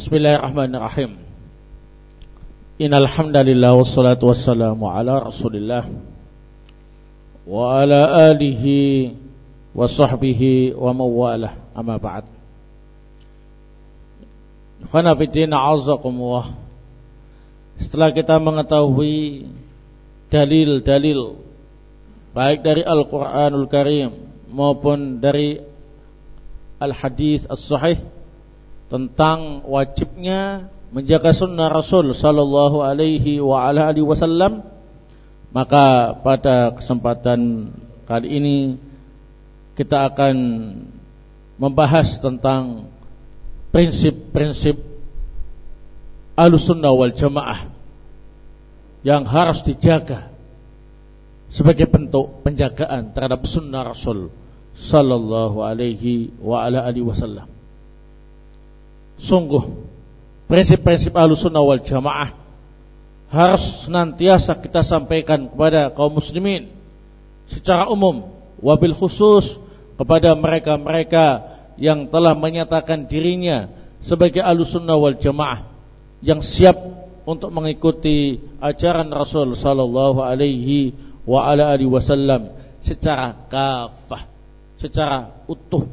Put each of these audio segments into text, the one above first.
Bismillahirrahmanirrahim. Innal hamdalillah wassalatu wassalamu ala Rasulillah wa ala alihi wa sahbihi wa mawalah amma ba'd. Khana fiddin a'azzakumullah. Setelah kita mengetahui dalil-dalil baik dari Al-Qur'anul Karim maupun dari Al-Hadis As-Sahih tentang wajibnya menjaga sunnah Rasul sallallahu alaihi wa ala alihi wasallam maka pada kesempatan kali ini kita akan membahas tentang prinsip-prinsip Ahlussunnah wal Jamaah yang harus dijaga sebagai bentuk penjagaan terhadap sunnah Rasul sallallahu alaihi wa ala alihi wasallam sungguh prinsip-prinsip sunnah wal jamaah harus senantiasa kita sampaikan kepada kaum muslimin secara umum wabil khusus kepada mereka-mereka yang telah menyatakan dirinya sebagai sunnah wal jamaah yang siap untuk mengikuti ajaran Rasul sallallahu alaihi wa ala alihi wasallam secara kafah, secara utuh,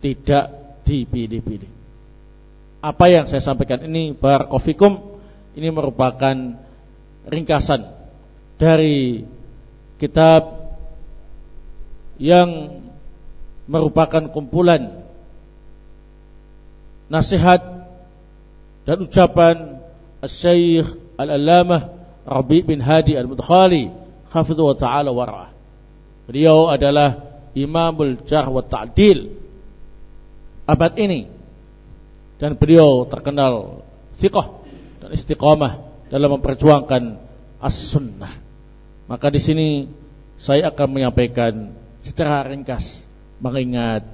tidak dipilih-pilih apa yang saya sampaikan ini barakofikum ini merupakan ringkasan dari kitab yang merupakan kumpulan nasihat dan ucapan Al-Syeikh Al-Allamah Rabi bin Hadi Al-Mudkhali hafizhu ta'ala warah. Beliau adalah Imamul Jarh wa Ta'dil abad ini dan beliau terkenal fiqh dan istiqamah dalam memperjuangkan as-sunnah. Maka di sini saya akan menyampaikan secara ringkas mengingat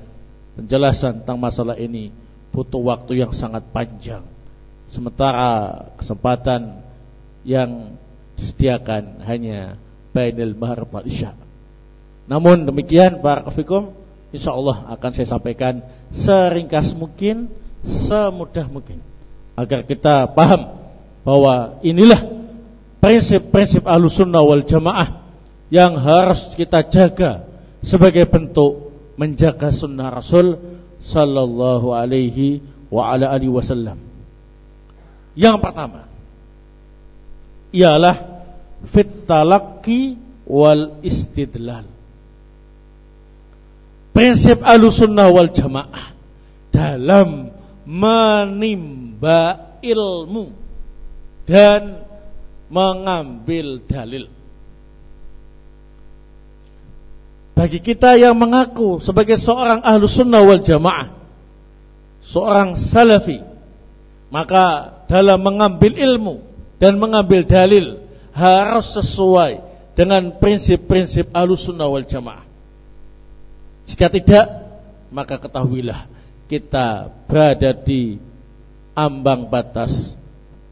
penjelasan tentang masalah ini butuh waktu yang sangat panjang. Sementara kesempatan yang disediakan hanya bainal maghrib wal isya. Namun demikian barakallahu insyaallah akan saya sampaikan seringkas mungkin semudah mungkin agar kita paham bahwa inilah prinsip-prinsip sunnah wal jamaah yang harus kita jaga sebagai bentuk menjaga sunnah Rasul sallallahu alaihi wa ala alihi wasallam. Yang pertama ialah fit talaqi wal istidlal. Prinsip sunnah wal jamaah dalam menimba ilmu dan mengambil dalil. Bagi kita yang mengaku sebagai seorang ahlu sunnah wal jamaah, seorang salafi, maka dalam mengambil ilmu dan mengambil dalil harus sesuai dengan prinsip-prinsip ahlu sunnah wal jamaah. Jika tidak, maka ketahuilah kita berada di ambang batas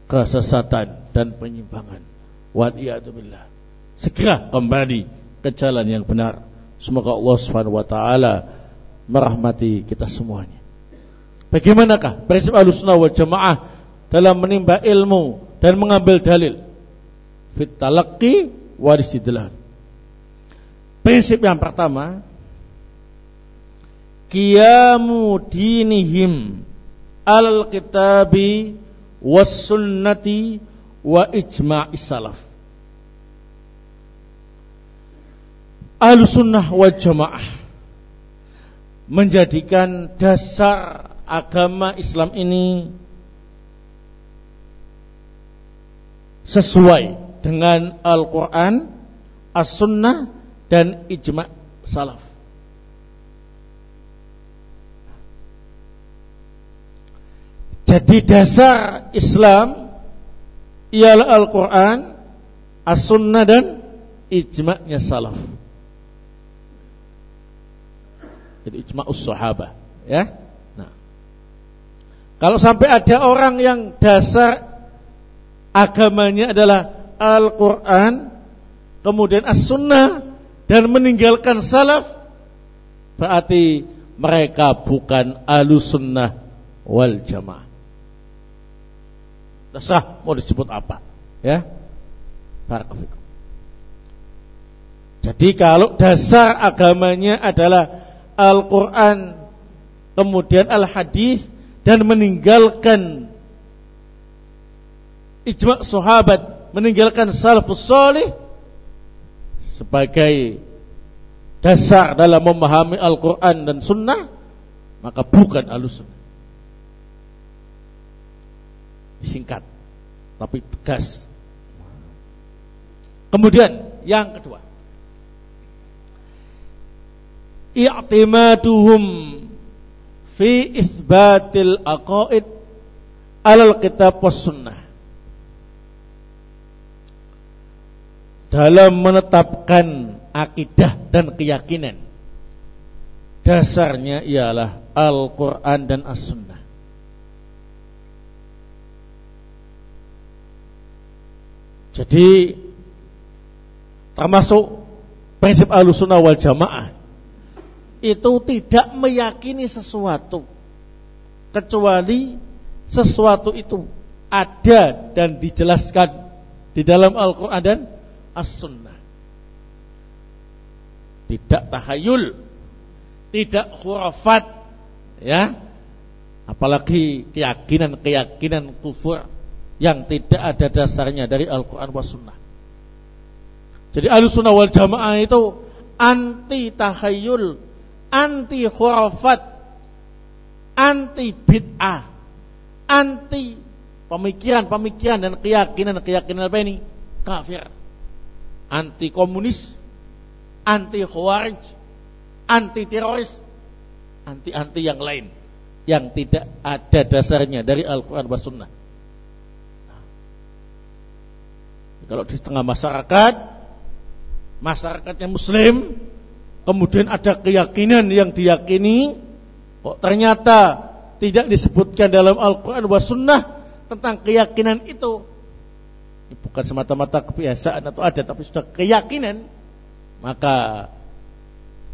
kesesatan dan penyimpangan. Waliyadzubillah. Segera kembali ke jalan yang benar. Semoga Allah Subhanahu wa taala merahmati kita semuanya. Bagaimanakah prinsip Ahlussunnah wal Jamaah dalam menimba ilmu dan mengambil dalil? Fit talaqqi istidlal. Prinsip yang pertama qiyamu dinihim al kitabi was sunnati wa ijma'i salaf Ahlu sunnah wa jamaah menjadikan dasar agama Islam ini sesuai dengan Al-Quran, As-Sunnah, dan Ijma' Salaf. Jadi dasar Islam ialah Al-Quran, As-Sunnah dan ijma'nya salaf. Jadi ijma'us sahabah, ya. Nah. Kalau sampai ada orang yang dasar agamanya adalah Al-Quran, kemudian As-Sunnah dan meninggalkan salaf, berarti mereka bukan Ahlus Sunnah wal Jamaah. Terserah mau disebut apa. Ya. Barakallahu Jadi kalau dasar agamanya adalah Al-Quran, kemudian Al-Hadis, dan meninggalkan ijma' sahabat, meninggalkan salafus salih sebagai dasar dalam memahami Al-Quran dan Sunnah, maka bukan alusun. Singkat, tapi tegas. Kemudian yang kedua, i'timaduhum fi isbatil aqaid alal kitab was sunnah. Dalam menetapkan akidah dan keyakinan dasarnya ialah Al-Quran dan As-Sunnah. Jadi termasuk prinsip Ahlussunnah wal Jamaah itu tidak meyakini sesuatu kecuali sesuatu itu ada dan dijelaskan di dalam Al-Quran dan As-Sunnah tidak tahayul, tidak khurafat, ya. Apalagi keyakinan-keyakinan kufur yang tidak ada dasarnya dari Al-Quran wa Sunnah. Jadi Sunnah wal Jamaah itu anti tahayul, anti khurafat, anti bid'ah, anti pemikiran-pemikiran dan keyakinan-keyakinan apa ini? Kafir. Anti komunis, anti khawarij, anti teroris, anti-anti yang lain yang tidak ada dasarnya dari Al-Quran dan Sunnah. Kalau di tengah masyarakat, masyarakatnya Muslim, kemudian ada keyakinan yang diyakini, kok ternyata tidak disebutkan dalam Al-Quran dan Sunnah tentang keyakinan itu. Ini bukan semata-mata kebiasaan atau ada, tapi sudah keyakinan maka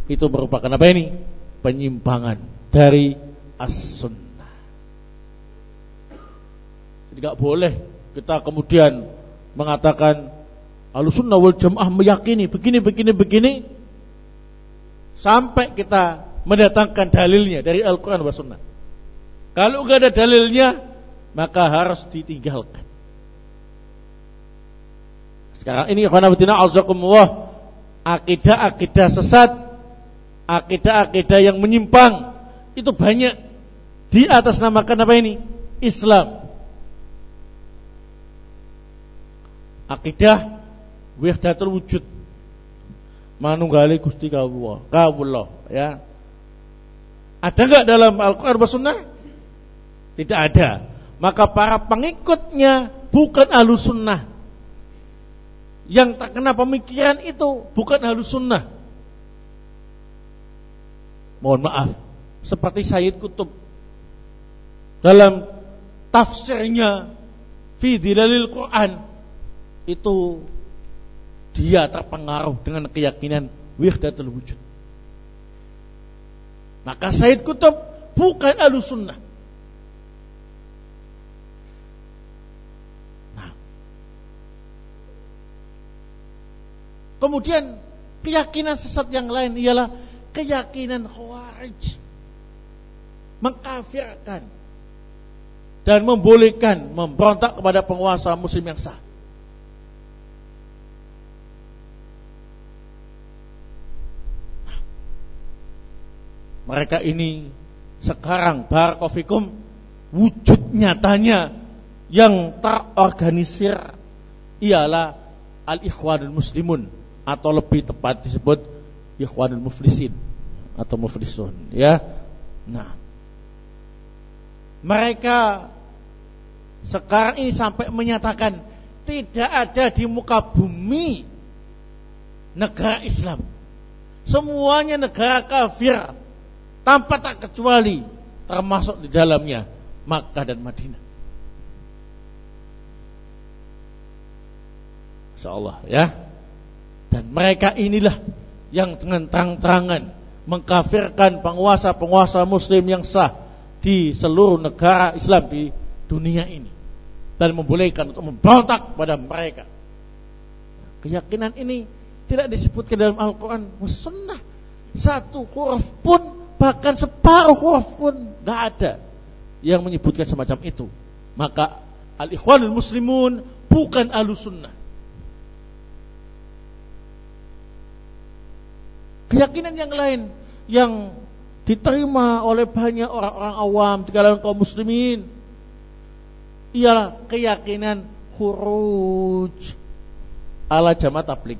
itu merupakan apa ini? Penyimpangan dari as-sunnah. Tidak boleh kita kemudian mengatakan Al-Sunnah wal Jamaah meyakini begini begini begini sampai kita mendatangkan dalilnya dari Al-Qur'an dan Sunnah. Kalau nggak ada dalilnya, maka harus ditinggalkan. Sekarang ini khonabtina azakumullah akidah-akidah sesat, akidah-akidah yang menyimpang itu banyak di atas namakan apa ini? Islam. Akidah wahdatul wujud. Manunggali Gusti kawula, kawula ya. Ada enggak dalam Al-Qur'an Sunnah? Tidak ada. Maka para pengikutnya bukan ahlu sunnah yang terkena pemikiran itu bukan halus sunnah. Mohon maaf, seperti Sayyid Kutub dalam tafsirnya fi dilalil Quran itu dia terpengaruh dengan keyakinan wihdatul wujud. Maka Sayyid Kutub bukan halus sunnah. Kemudian keyakinan sesat yang lain ialah keyakinan khawarij. Mengkafirkan dan membolehkan memberontak kepada penguasa muslim yang sah. Mereka ini sekarang barakofikum wujud nyatanya yang terorganisir ialah al-ikhwanul muslimun atau lebih tepat disebut ikhwanul muflisin atau muflisun ya. Nah, mereka sekarang ini sampai menyatakan tidak ada di muka bumi negara Islam. Semuanya negara kafir tanpa tak kecuali termasuk di dalamnya Makkah dan Madinah. Insya Allah ya. Dan mereka inilah yang dengan terang-terangan mengkafirkan penguasa-penguasa muslim yang sah di seluruh negara Islam di dunia ini. dan membolehkan untuk memberontak pada mereka. Keyakinan ini tidak disebutkan dalam Al-Quran Sunnah Satu huruf pun Bahkan separuh huruf pun Gak ada yang menyebutkan semacam itu Maka Al-Ikhwanul Muslimun Bukan ahlu sunnah Keyakinan yang lain Yang diterima oleh banyak orang-orang awam Di kalangan kaum muslimin Ialah keyakinan Huruj ala jamaah tablik.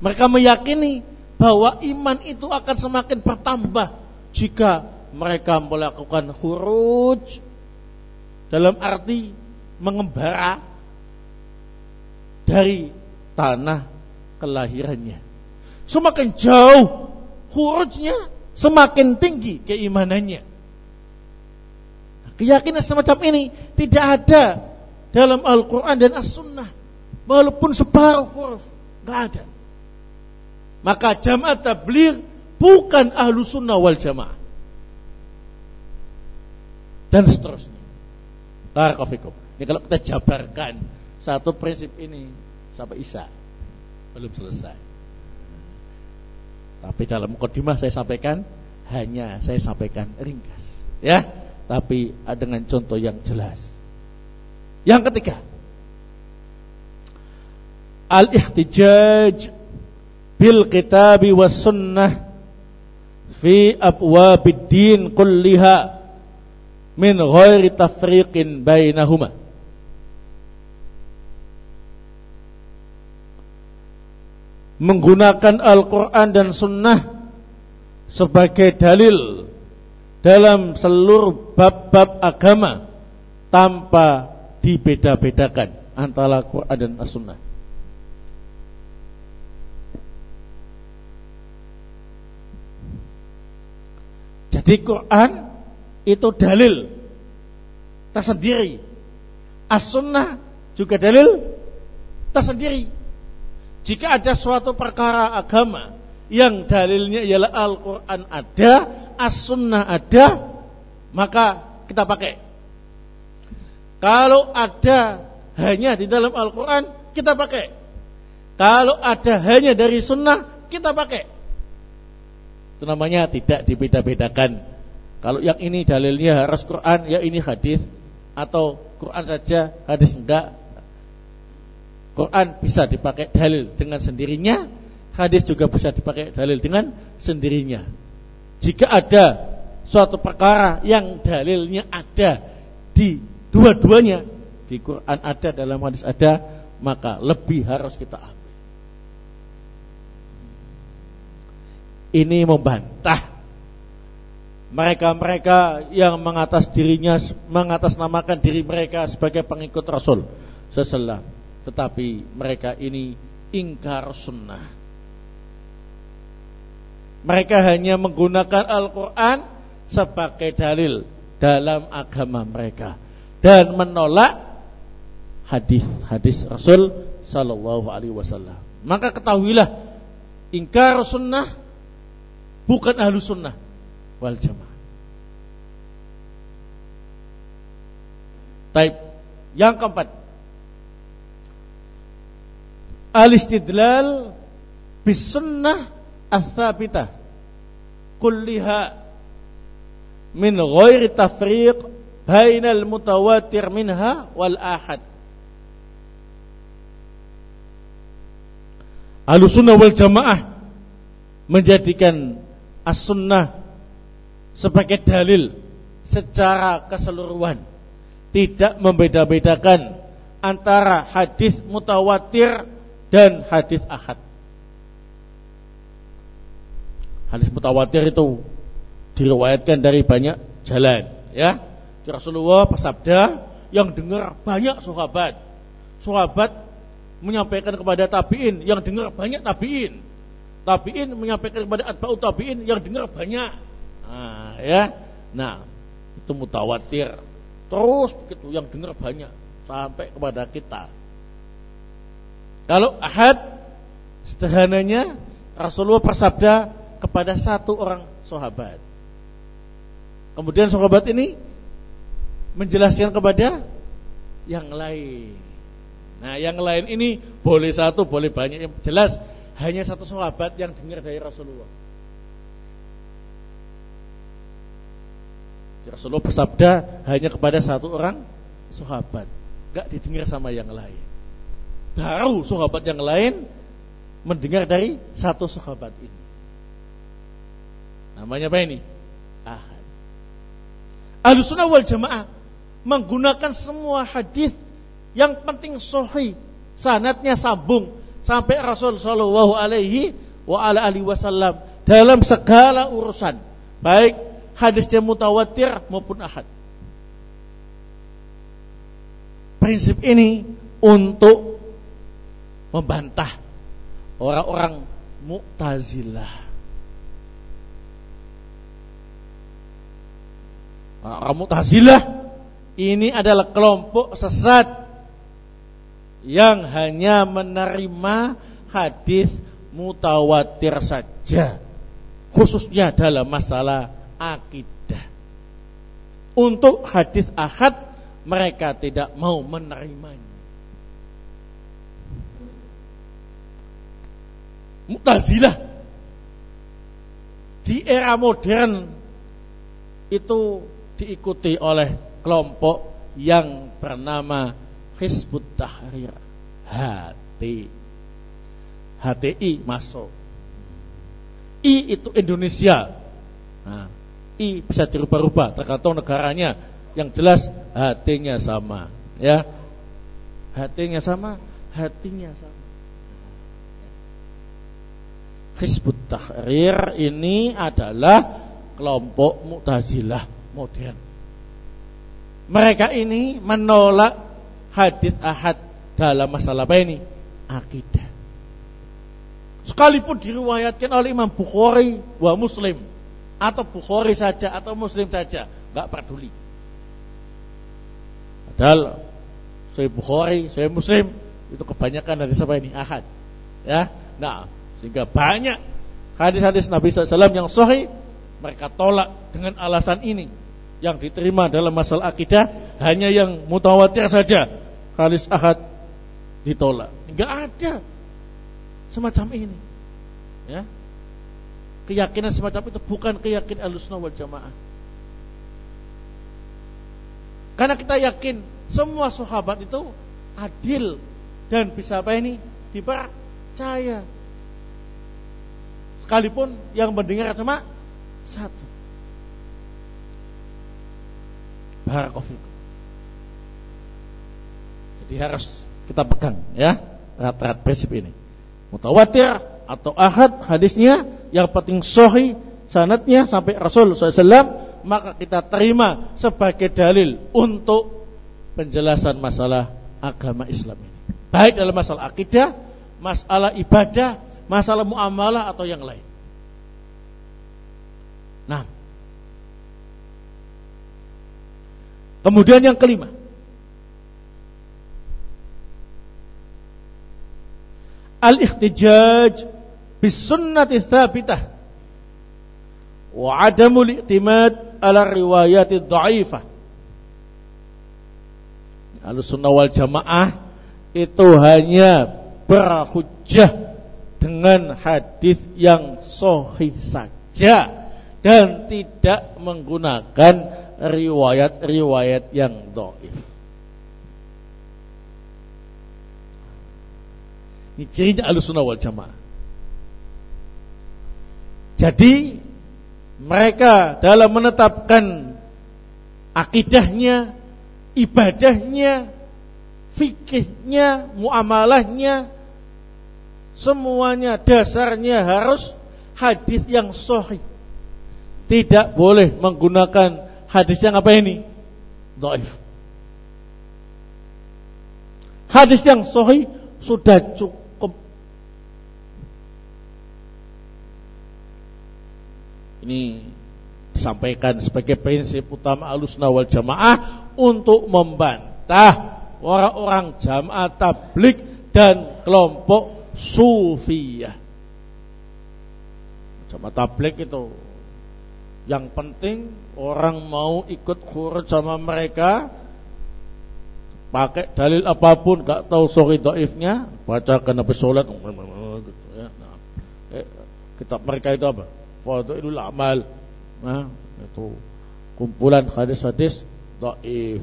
Mereka meyakini bahwa iman itu akan semakin bertambah jika mereka melakukan huruj dalam arti mengembara dari tanah kelahirannya. Semakin jauh hurujnya, semakin tinggi keimanannya. Keyakinan semacam ini tidak ada dalam Al-Quran dan As-Sunnah. Walaupun separuh huruf. Gak ada. Maka jamaah tabligh bukan ahlu sunnah wal jamaah. Dan seterusnya. Barakofikum. Ini kalau kita jabarkan satu prinsip ini sampai Isya belum selesai. Tapi dalam mukadimah saya sampaikan hanya saya sampaikan ringkas, ya. Tapi dengan contoh yang jelas. Yang ketiga, al-ihtijaj bil kitabi was sunnah fi abwabid din kulliha min ghairi tafriqin bainahuma. Menggunakan Al-Quran dan Sunnah sebagai dalil dalam seluruh bab-bab agama tanpa dibeda-bedakan antara Quran dan As-Sunnah. Jadi Quran itu dalil tersendiri. As-Sunnah juga dalil tersendiri. Jika ada suatu perkara agama yang dalilnya ialah Al-Quran ada, As-Sunnah ada, maka kita pakai. Kalau ada hanya di dalam Al-Quran, kita pakai. Kalau ada hanya dari sunnah, kita pakai. Itu namanya tidak dibeda-bedakan. Kalau yang ini dalilnya harus Quran, ya ini hadis atau Quran saja, hadis enggak. Quran bisa dipakai dalil dengan sendirinya, hadis juga bisa dipakai dalil dengan sendirinya. Jika ada suatu perkara yang dalilnya ada di Dua-duanya di Quran ada, dalam hadis ada, maka lebih harus kita Ini membantah mereka-mereka yang mengatas dirinya mengatasnamakan diri mereka sebagai pengikut Rasul seselah tetapi mereka ini ingkar sunnah mereka hanya menggunakan Al-Quran sebagai dalil dalam agama mereka dan menolak hadis-hadis Rasul sallallahu alaihi wasallam. Maka ketahuilah ingkar sunnah bukan ahlu sunnah wal jamaah. Taib. Yang keempat. Al-istidlal bis sunnah ats-tsabitah kulliha min ghairi tafriq bainal mutawatir minha wal ahad. Ahlussunnah wal jamaah menjadikan as-sunnah sebagai dalil secara keseluruhan tidak membeda-bedakan antara hadis mutawatir dan hadis ahad. Hadis mutawatir itu diriwayatkan dari banyak jalan, ya. Rasulullah bersabda yang dengar banyak sahabat. Sahabat menyampaikan kepada tabiin yang dengar banyak tabiin. Tabiin menyampaikan kepada atba'ut tabiin yang dengar banyak. Nah, ya. Nah, itu mutawatir. Terus begitu yang dengar banyak sampai kepada kita. Kalau ahad sederhananya Rasulullah bersabda kepada satu orang sahabat. Kemudian sahabat ini menjelaskan kepada yang lain. Nah, yang lain ini boleh satu, boleh banyak. Yang jelas hanya satu sahabat yang dengar dari Rasulullah. Rasulullah bersabda hanya kepada satu orang sahabat, gak didengar sama yang lain. Baru sahabat yang lain mendengar dari satu sahabat ini. Namanya apa ini? Ahad. Ahlussunnah wal jamaah menggunakan semua hadis yang penting sahih, sanatnya sambung sampai Rasul Shallallahu Alaihi wa ala alihi Wasallam dalam segala urusan, baik hadisnya mutawatir maupun ahad. Prinsip ini untuk membantah orang-orang Mu'tazilah. Orang Mu'tazilah ini adalah kelompok sesat yang hanya menerima hadis mutawatir saja khususnya dalam masalah akidah. Untuk hadis ahad mereka tidak mau menerimanya. Mutazilah di era modern itu diikuti oleh kelompok yang bernama Hizbut Tahrir HT HTI masuk I itu Indonesia nah, I bisa dirubah-rubah tergantung negaranya. Yang jelas hatinya sama, ya. Hatinya sama, hatinya sama. Hizbut Tahrir ini adalah kelompok Mu'tazilah modern. Mereka ini menolak hadis ahad dalam masalah apa ini? Akidah. Sekalipun diriwayatkan oleh Imam Bukhari wa Muslim atau Bukhari saja atau Muslim saja, nggak peduli. Padahal saya Bukhari, saya Muslim itu kebanyakan dari siapa ini ahad, ya. Nah, sehingga banyak hadis-hadis Nabi SAW yang sahih mereka tolak dengan alasan ini yang diterima dalam masalah akidah hanya yang mutawatir saja hadis ahad ditolak nggak ada semacam ini ya keyakinan semacam itu bukan keyakinan alusna wal jamaah. Karena kita yakin semua sahabat itu adil dan bisa apa ini dipercaya. Sekalipun yang mendengar cuma satu. Barakofikum. Jadi harus kita pegang ya rat-rat prinsip ini. Mutawatir atau ahad hadisnya yang penting sahih sanatnya sampai Rasul SAW maka kita terima sebagai dalil untuk penjelasan masalah agama Islam ini. Baik dalam masalah akidah, masalah ibadah, masalah muamalah atau yang lain. Nah, kemudian yang kelima, al-ihtijaj bisunnati tsabitah wa adamul i'timad ala riwayati dhaifah Ahlussunnah wal Jamaah itu hanya berhujjah dengan hadis yang sahih saja dan tidak menggunakan riwayat-riwayat yang dhaif. Ini cirinya Ahlussunnah wal Jamaah. Jadi mereka dalam menetapkan akidahnya, ibadahnya, fikihnya, muamalahnya, semuanya dasarnya harus hadis yang sahih. Tidak boleh menggunakan hadis yang apa ini? Dhaif. Hadis yang sahih sudah cukup Ini disampaikan sebagai prinsip utama alusna wal jamaah untuk membantah orang-orang jamaah tablik dan kelompok sufiyah. Jamaah tablik itu Yang penting orang mau ikut khurut sama mereka pakai dalil apa pun gak tahu sorry doifnya bacakan habis sholat gitu ya. Nah, eh, kitab mereka itu apa? Fadilul Amal. Nah, itu kumpulan hadis-hadis doif.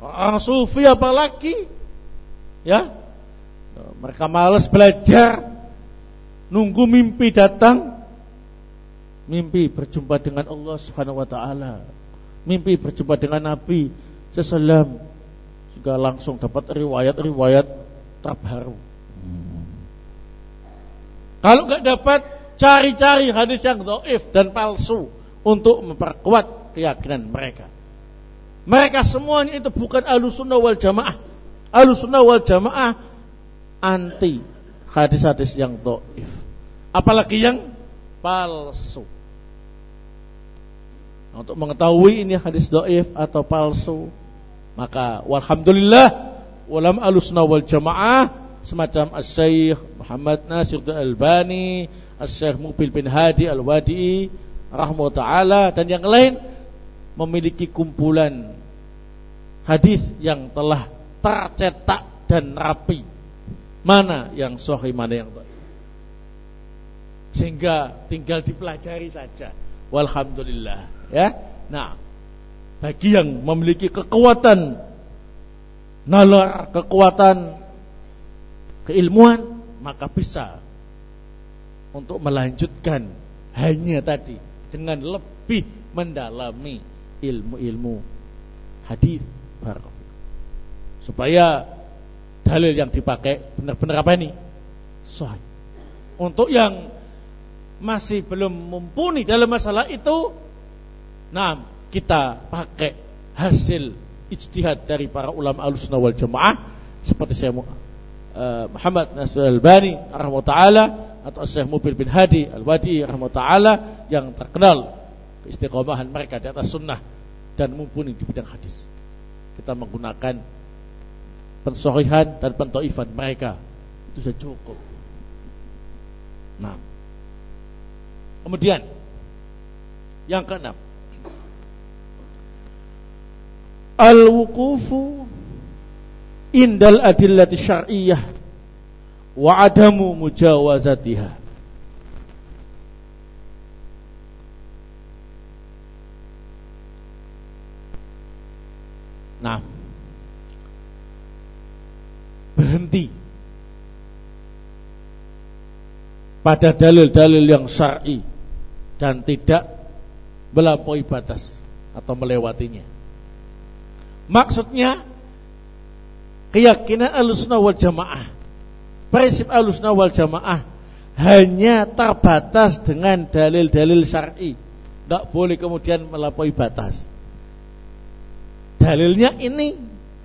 Orang sufi apalagi ya? Mereka malas belajar nunggu mimpi datang. Mimpi berjumpa dengan Allah Subhanahu wa taala. Mimpi berjumpa dengan Nabi sesalam juga langsung dapat riwayat-riwayat terbaru kalau nggak dapat cari-cari hadis yang doif dan palsu untuk memperkuat keyakinan mereka mereka semuanya itu bukan alusunnah wal jamaah. Alusunnah wal jamaah anti hadis-hadis yang doif. Apalagi yang palsu. Untuk mengetahui ini hadis doif atau palsu, maka walhamdulillah ulama alusunnah wal jamaah semacam As-Syeikh Muhammad Nasir Al-Albani, As-Syeikh Mubil bin Hadi Al-Wadi'i rahmatullah dan yang lain memiliki kumpulan hadis yang telah tercetak dan rapi. Mana yang sahih, mana yang dhaif. Sehingga tinggal dipelajari saja. Walhamdulillah, ya. Nah, bagi yang memiliki kekuatan nalar, kekuatan keilmuan, maka bisa untuk melanjutkan hanya tadi dengan lebih mendalami ilmu-ilmu hadis. Supaya dalil yang dipakai benar-benar apa ini? Sahih. Untuk yang masih belum mumpuni dalam masalah itu nah kita pakai hasil ijtihad dari para ulama al-sunnah wal jamaah. Seperti saya Muhammad Nasir Al-Bani rahimahullah atau Syekh Mubil bin Hadi Al-Wadi rahimahullah yang terkenal istiqomahan mereka di atas sunnah dan mumpuni di bidang hadis. Kita menggunakan pensohihan dan pentoifan mereka itu sudah cukup. Nah, kemudian yang keenam, al-wukufu indal adillati syar'iyyah wa adamu mujawazatiha. Nah, berhenti pada dalil-dalil yang syar'i dan tidak melampaui batas atau melewatinya. Maksudnya keyakinan alusna wal jamaah, prinsip alusna wal jamaah hanya terbatas dengan dalil-dalil syar'i, tidak boleh kemudian melampaui batas. Dalilnya ini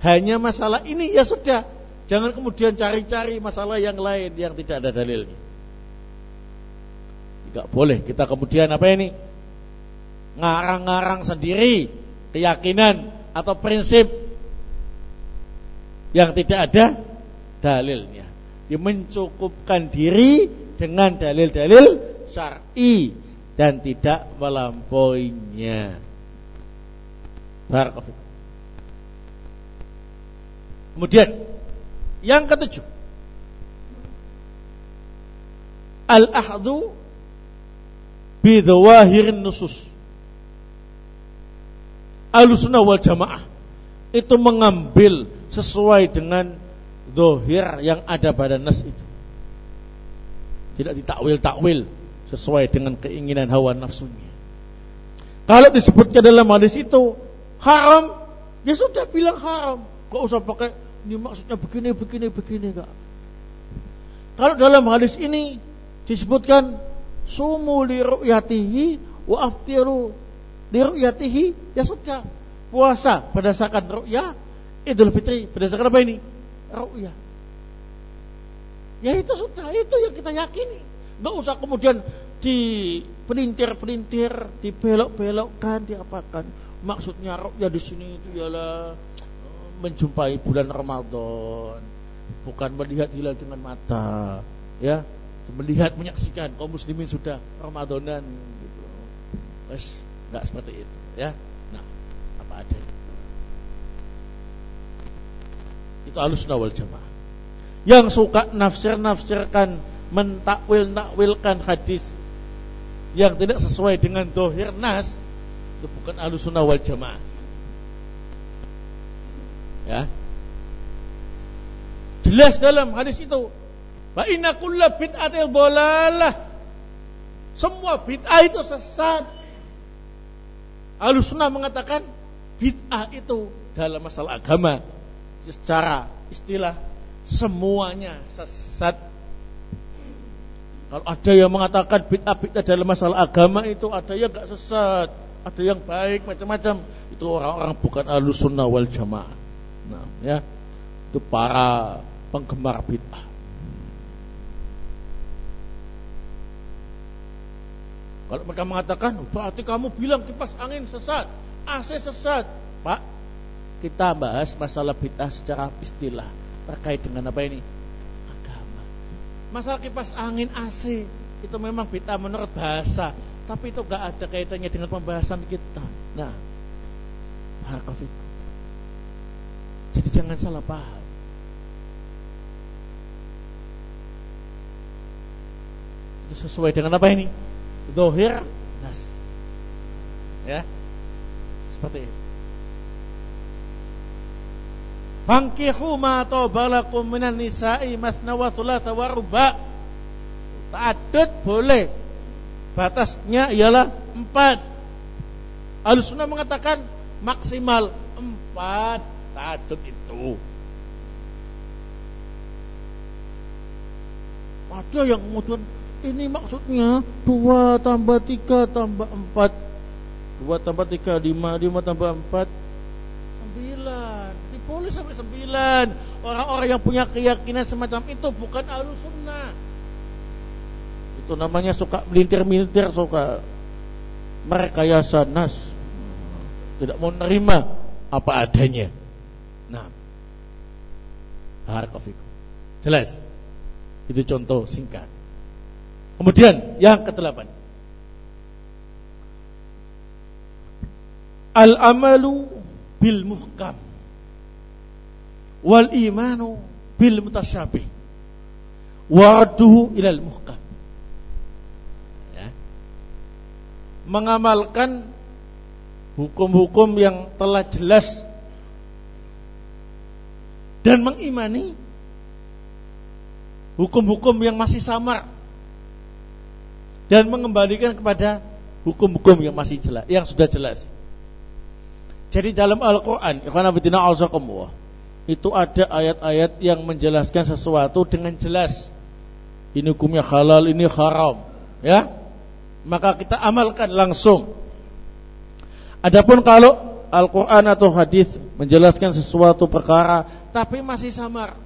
hanya masalah ini ya sudah. Jangan kemudian cari-cari masalah yang lain yang tidak ada dalilnya. Tidak boleh kita kemudian apa ini? Ngarang-ngarang sendiri keyakinan atau prinsip yang tidak ada dalilnya. Dia mencukupkan diri dengan dalil-dalil syar'i dan tidak melampauinya. Barakallahu Kemudian yang ketujuh. Al-ahdu bidhawahirin nusus. Al-sunnah wal jamaah itu mengambil sesuai dengan dohir yang ada pada nas itu. Tidak ditakwil-takwil sesuai dengan keinginan hawa nafsunya. Kalau disebutnya dalam hadis itu haram, ya sudah bilang haram. Kok usah pakai ini maksudnya begini, begini, begini enggak. Kalau dalam hadis ini disebutkan sumu li ru'yatihi wa aftiru li ru'yatihi, ya sudah. Puasa berdasarkan ru'ya, Idul Fitri berdasarkan apa ini? Ru'ya. Ya itu sudah, itu yang kita yakini. Enggak usah kemudian dipelintir-pelintir, dibelok-belokkan, diapakan. Maksudnya ru'ya di sini itu ialah menjumpai bulan Ramadan, bukan melihat hilal dengan mata, ya. melihat menyaksikan kaum muslimin sudah Ramadanan gitu. Wes enggak seperti itu ya. Nah, apa ada itu alusna wal jamaah. Yang suka nafsir-nafsirkan mentakwil-nakwilkan hadis yang tidak sesuai dengan dohir nas itu bukan alusna wal jamaah. Ya. Jelas dalam hadis itu Wa inna kulla bid'atil dolalah. Semua bid'ah itu sesat. Alusuna mengatakan bid'ah itu dalam masalah agama secara istilah semuanya sesat. Kalau ada yang mengatakan bid'ah-bid'ah dalam masalah agama itu ada yang enggak sesat, ada yang baik macam-macam. Itu orang-orang bukan alusunnah wal jamaah. Nah, ya. Itu para penggemar bid'ah. Kalau mereka mengatakan, berarti kamu bilang kipas angin sesat, AC sesat. Pak, kita bahas masalah bid'ah secara istilah. Terkait dengan apa ini? Agama. Masalah kipas angin AC, itu memang bid'ah menurut bahasa. Tapi itu gak ada kaitannya dengan pembahasan kita. Nah, Barakofiku. Jadi jangan salah paham. Itu sesuai dengan apa ini? Zohir nas. Ya. Seperti itu. Fankihu ma tabalakum minan nisa'i masna wa thulatha wa ruba. Ta'addud boleh. Batasnya ialah empat. Al-Sunnah mengatakan maksimal empat ta'addud itu. Ada yang kemudian ini maksudnya dua tambah tiga tambah empat dua tambah tiga lima lima tambah empat sampai sembilan Orang-orang yang punya keyakinan semacam itu Bukan ahlu sunnah Itu namanya suka melintir-melintir Suka merekayasa nas. Tidak mau nerima Apa adanya. Nah. Harakafikum Jelas? Itu contoh singkat. Kemudian yang kedelapan. Al-amalu bil muhkam wal imanu bil mutasyabih waduhu ilal muhkam. Ya. Mengamalkan hukum-hukum yang telah jelas dan mengimani hukum-hukum yang masih samar dan mengembalikan kepada hukum-hukum yang masih jelas, yang sudah jelas. Jadi dalam Al-Qur'an, ikhwan fillah, itu ada ayat-ayat yang menjelaskan sesuatu dengan jelas. Ini hukumnya halal, ini haram, ya. Maka kita amalkan langsung. Adapun kalau Al-Qur'an atau hadis menjelaskan sesuatu perkara tapi masih samar,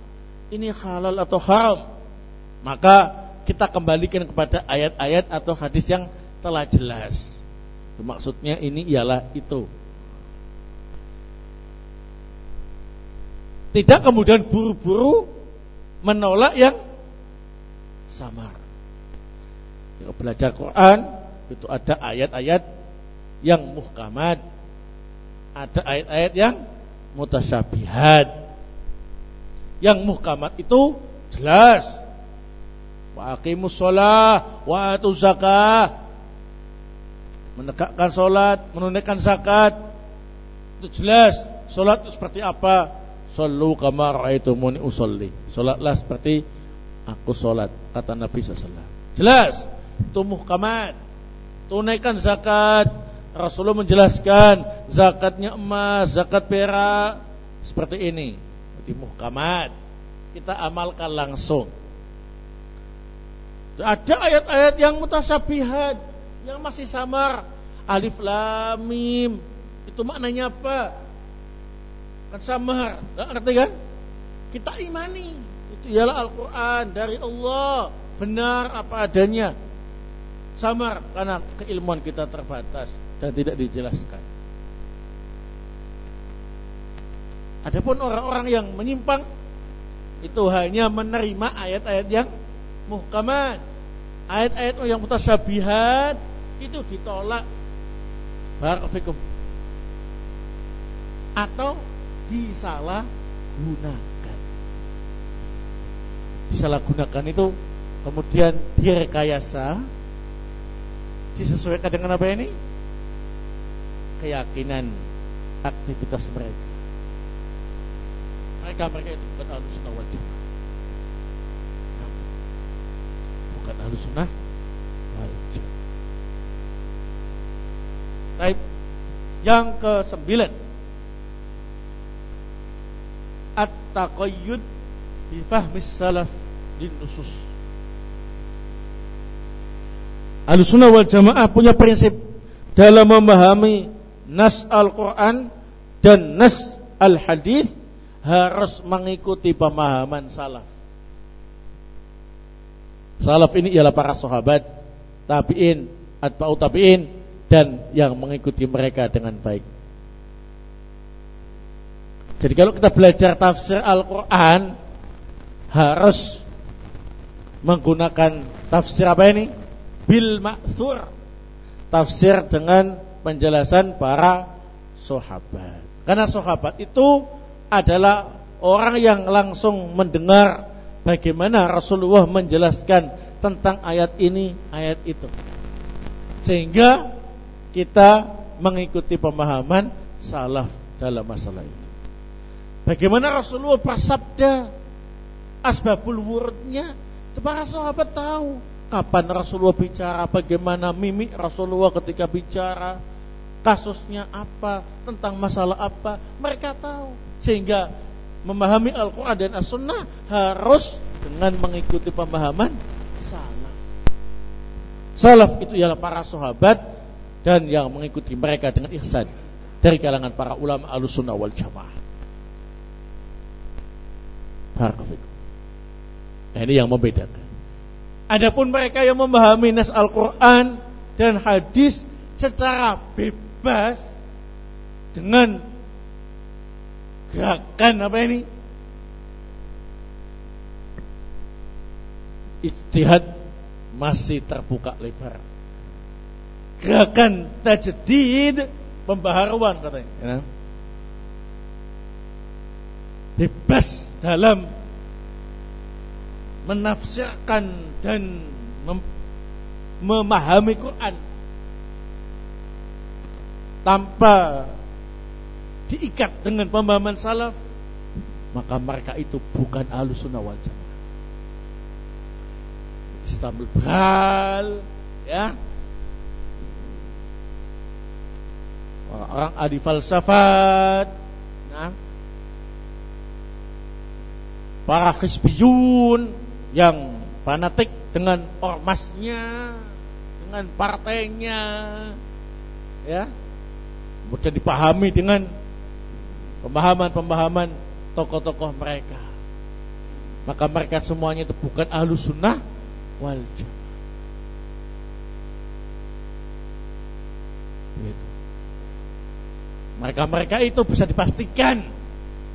ini halal atau haram, maka kita kembalikan kepada ayat-ayat atau hadis yang telah jelas. Maksudnya ini ialah itu. Tidak kemudian buru-buru menolak yang samar. Kalau belajar Quran itu ada ayat-ayat yang muhkamat, ada ayat-ayat yang mutasyabihat. Yang muhkamat itu jelas Wa aqimus sholah wa atu zakah. Menegakkan sholat, menunaikan zakat. Itu jelas. Sholat itu seperti apa? Sallu kama ra'aitumuni usolli. Sholatlah seperti aku sholat. Kata Nabi SAW. Jelas. Itu muhkamat. Tunaikan zakat. Rasulullah menjelaskan zakatnya emas, zakat perak seperti ini. Jadi muhkamat. Kita amalkan langsung. Ada ayat-ayat yang mutasabihat, yang masih samar. Alif lam mim. Itu maknanya apa? Kan samar. Enggak ngerti kan? Kita imani. Itu ialah Al-Qur'an dari Allah. Benar apa adanya. Samar karena keilmuan kita terbatas dan tidak dijelaskan. Adapun orang-orang yang menyimpang itu hanya menerima ayat-ayat yang muhkamat ayat-ayat yang mutasyabihat itu ditolak barakallahu atau disalah gunakan disalahgunakan itu kemudian direkayasa disesuaikan dengan apa ini? Keyakinan aktivitas mereka. Mereka mereka itu bukan ahlu sunnah wal jamaah. Bukan ahlu sunnah wal jamaah. Yang ke sembilan At-taqayyud bi fahmis salaf din nusus Al-Sunnah wal Jamaah punya prinsip dalam memahami nas Al-Quran dan nas Al-Hadis harus mengikuti pemahaman salaf. Salaf ini ialah para sahabat, tabi'in, atba'u tabi'in dan yang mengikuti mereka dengan baik. Jadi kalau kita belajar tafsir Al-Quran harus menggunakan tafsir apa ini? bil ma'thur tafsir dengan penjelasan para sahabat. Karena sahabat itu adalah orang yang langsung mendengar bagaimana Rasulullah menjelaskan tentang ayat ini, ayat itu. Sehingga kita mengikuti pemahaman salaf dalam masalah itu. Bagaimana Rasulullah bersabda? Asbabul wurudnya, para sahabat tahu. Kapan Rasulullah bicara, bagaimana mimik Rasulullah ketika bicara, kasusnya apa, tentang masalah apa, mereka tahu. Sehingga memahami Al-Quran dan As-Sunnah harus dengan mengikuti pemahaman salaf. Salaf itu ialah para sahabat dan yang mengikuti mereka dengan ihsan dari kalangan para ulama al-sunnah wal jamaah. Nah, ini yang membedakan. Adapun mereka yang memahami nas Al-Quran dan hadis secara bebas dengan gerakan apa ini? Ijtihad masih terbuka lebar. Gerakan tajdid pembaharuan katanya. Ya. Bebas dalam menafsirkan dan mem memahami Quran tanpa diikat dengan pemahaman salaf maka mereka itu bukan sunnah wal jamaah. Ya. Orang adi falsafat nah para hizbiyun yang fanatik dengan ormasnya, dengan partainya, ya, kemudian dipahami dengan pemahaman-pemahaman tokoh-tokoh mereka. Maka mereka semuanya itu bukan ahlu sunnah wal jamaah. Mereka-mereka itu bisa dipastikan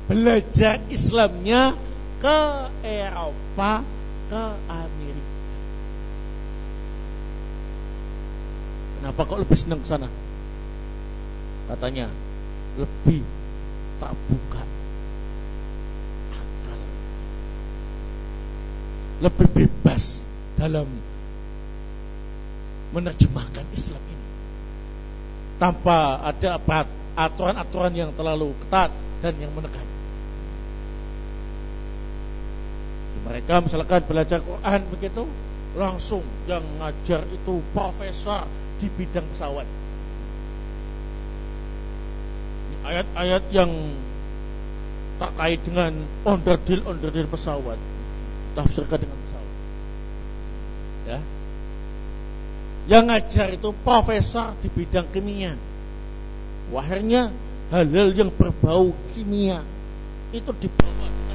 belajar Islamnya ke Eropa ke Amerika. Kenapa kok lebih senang ke sana? Katanya lebih terbuka akal. Lebih bebas dalam menerjemahkan Islam ini. Tanpa ada aturan-aturan yang terlalu ketat dan yang menekan. Mereka misalkan belajar Quran begitu, langsung yang ngajar itu profesor di bidang pesawat. Ayat-ayat yang terkait dengan onderdil onderdil pesawat, tafsirkan dengan pesawat. Ya, yang ngajar itu profesor di bidang kimia. Wahirnya hal-hal yang berbau kimia itu dibawa